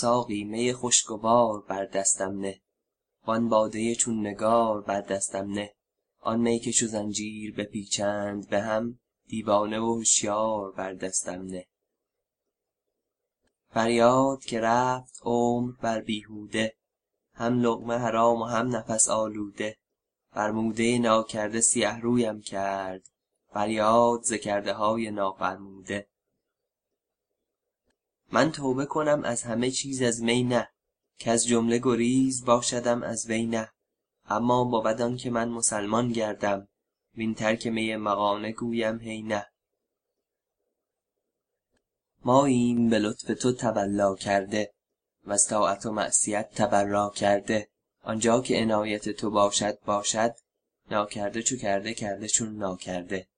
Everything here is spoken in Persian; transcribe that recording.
ساقی می خوشگوار بر دستم نه. وان باده چون نگار بر دستم نه. آن می که چو زنجیر بپیچند به هم دیوانه و هشیار بر دستم نه. فریاد که رفت عمر بر بیهوده. هم لقمه حرام و هم نفس آلوده. فرموده ناکرده سیه رویم کرد. فریاد ز کرده های نافرموده. من توبه کنم از همه چیز از می نه کز جمله گریز باشدم از وی نه. اما بود آن که من مسلمان گردم وین ترک می مغانه گویم هی نه. ماییم به لطف تو تولا کرده وز طاعت و معصیت تبرا کرده. آنجا که عنایت تو باشد باشد ناکرده چو کرده کرده چون ناکرده.